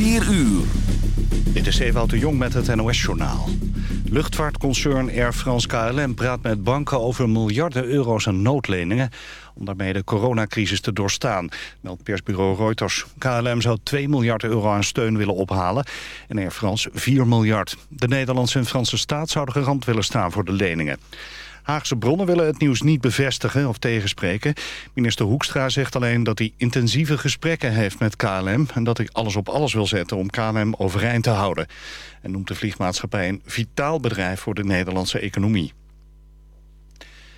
4 uur. Dit is Ewout de Jong met het NOS-journaal. Luchtvaartconcern Air France KLM praat met banken over miljarden euro's aan noodleningen... om daarmee de coronacrisis te doorstaan, meldt persbureau Reuters. KLM zou 2 miljard euro aan steun willen ophalen en Air France 4 miljard. De Nederlandse en Franse staat zouden garant willen staan voor de leningen. Haagse bronnen willen het nieuws niet bevestigen of tegenspreken. Minister Hoekstra zegt alleen dat hij intensieve gesprekken heeft met KLM... en dat hij alles op alles wil zetten om KLM overeind te houden. En noemt de vliegmaatschappij een vitaal bedrijf voor de Nederlandse economie.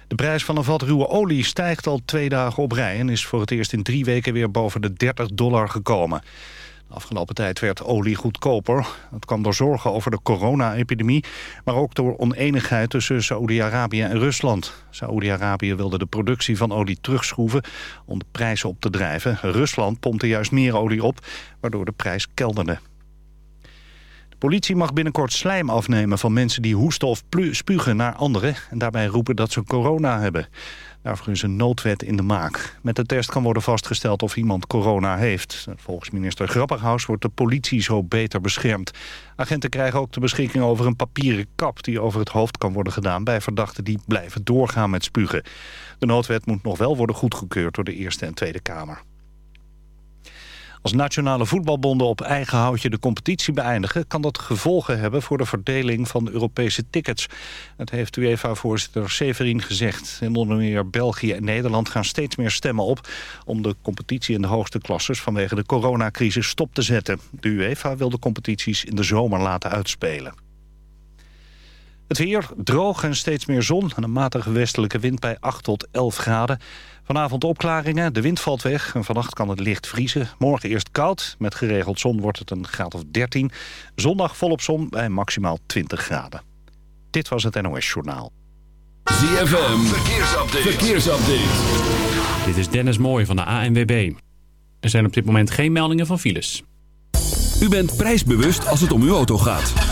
De prijs van een vat ruwe olie stijgt al twee dagen op rij... en is voor het eerst in drie weken weer boven de 30 dollar gekomen. Afgelopen tijd werd olie goedkoper. Dat kwam door zorgen over de corona-epidemie... maar ook door oneenigheid tussen Saoedi-Arabië en Rusland. Saoedi-Arabië wilde de productie van olie terugschroeven... om de prijzen op te drijven. Rusland pompte juist meer olie op, waardoor de prijs kelderde. De politie mag binnenkort slijm afnemen van mensen die hoesten of spugen naar anderen... en daarbij roepen dat ze corona hebben. Daarvoor is een noodwet in de maak. Met de test kan worden vastgesteld of iemand corona heeft. Volgens minister Grapperhaus wordt de politie zo beter beschermd. Agenten krijgen ook de beschikking over een papieren kap... die over het hoofd kan worden gedaan bij verdachten die blijven doorgaan met spugen. De noodwet moet nog wel worden goedgekeurd door de Eerste en Tweede Kamer. Als nationale voetbalbonden op eigen houtje de competitie beëindigen... kan dat gevolgen hebben voor de verdeling van Europese tickets. Dat heeft UEFA-voorzitter Severin gezegd. In onder meer België en Nederland gaan steeds meer stemmen op... om de competitie in de hoogste klasses vanwege de coronacrisis stop te zetten. De UEFA wil de competities in de zomer laten uitspelen. Het weer droog en steeds meer zon en een matige westelijke wind bij 8 tot 11 graden. Vanavond opklaringen, de wind valt weg en vannacht kan het licht vriezen. Morgen eerst koud, met geregeld zon wordt het een graad of 13. Zondag volop zon bij maximaal 20 graden. Dit was het NOS Journaal. ZFM, verkeersupdate. verkeersupdate. Dit is Dennis Mooij van de ANWB. Er zijn op dit moment geen meldingen van files. U bent prijsbewust als het om uw auto gaat.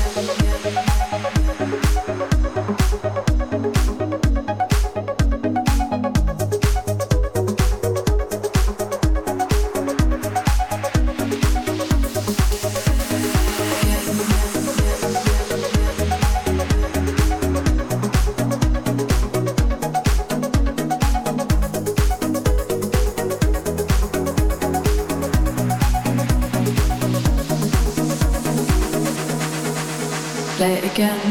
again.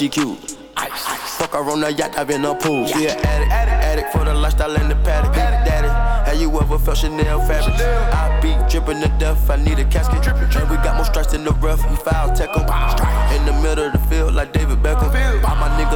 She cute. Fuck her on the yacht, I've been a pool. She an addict, addict for the lifestyle and the paddock. Daddy, have you ever felt Chanel fabric? I be dripping to death, I need a casket. And we got more strikes in the rough, we foul tech 'em. In the middle of the field, like David Beckham.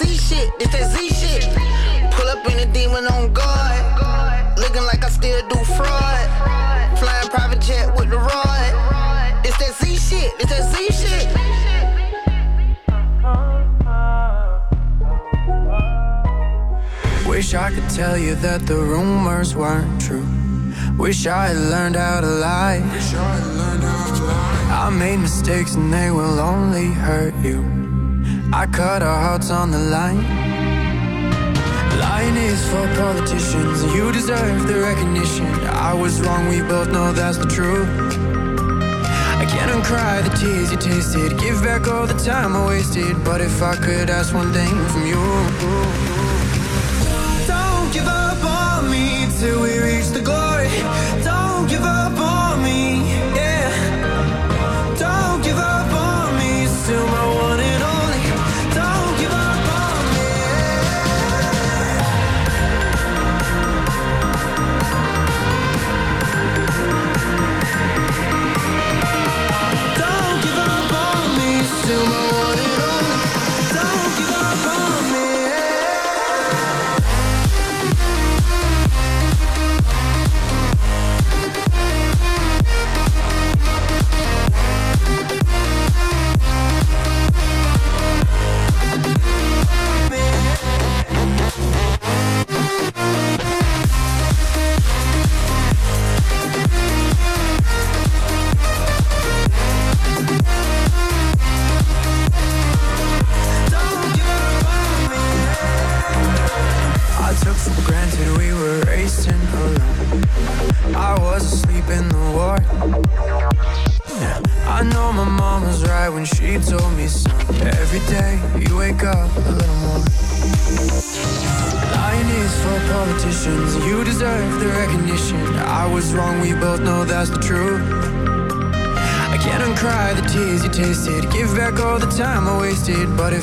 It's that Z shit, it's that Z shit. Pull up in a demon on guard. Looking like I still do fraud. Flying private jet with the rod. It's that Z shit, it's that Z shit. Wish I could tell you that the rumors weren't true. Wish I had learned how to lie. I made mistakes and they will only hurt you. I cut our hearts on the line. Lying is for politicians, you deserve the recognition. I was wrong, we both know that's the truth. I can't uncry the tears you tasted, give back all the time I wasted. But if I could ask one thing from you. Don't give up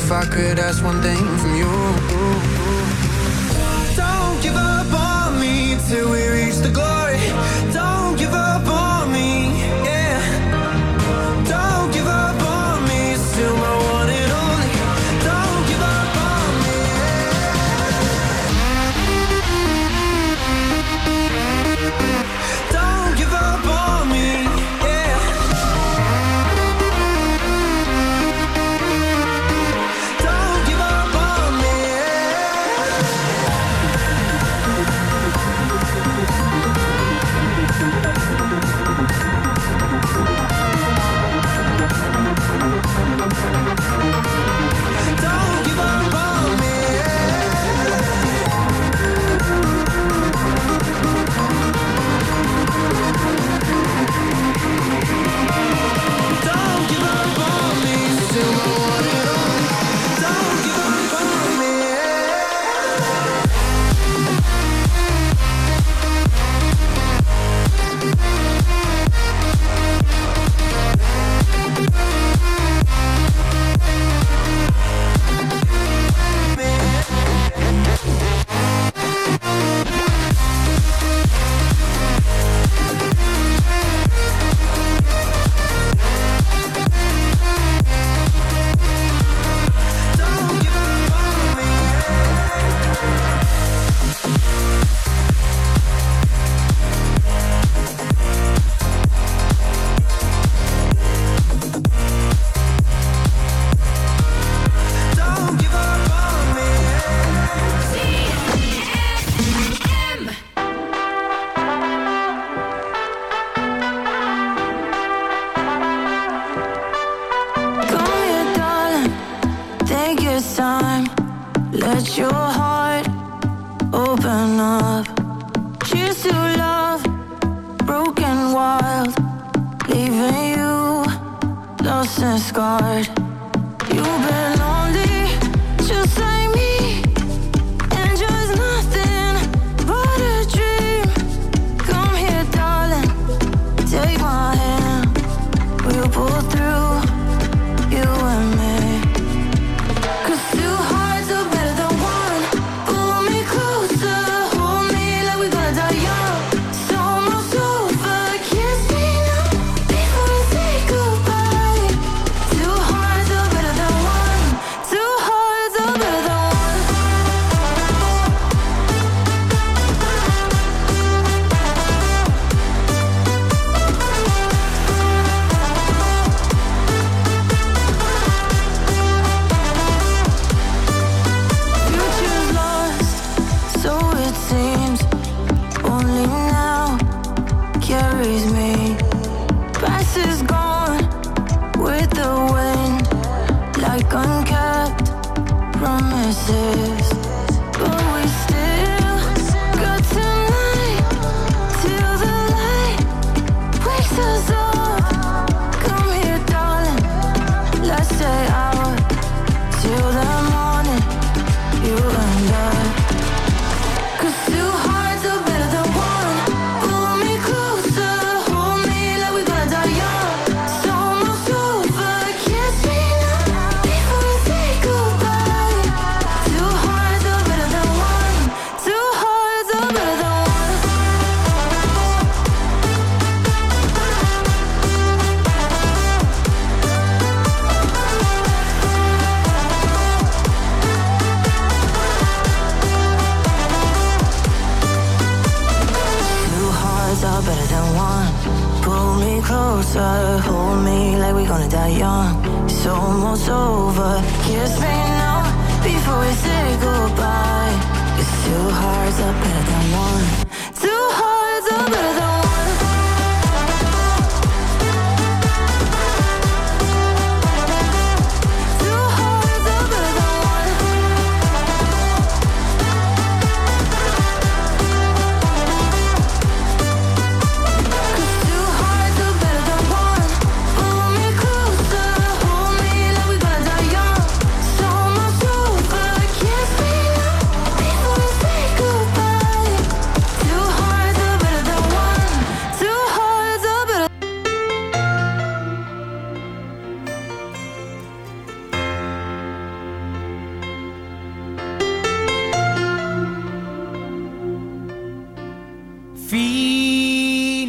if I could worries me. Past is gone with the wind, like unkept promises.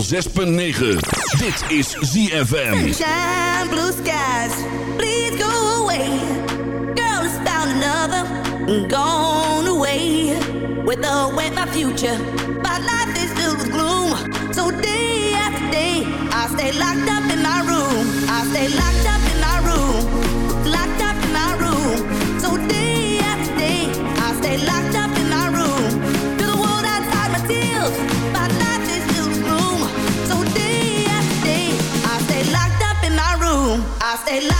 106.9. Dit is ZFM. Sunshine, blue skies, please go away. Girl found another and gone away. With a wet my future, But life is filled with gloom. So day after day, I stay locked up in my room. I stay locked up te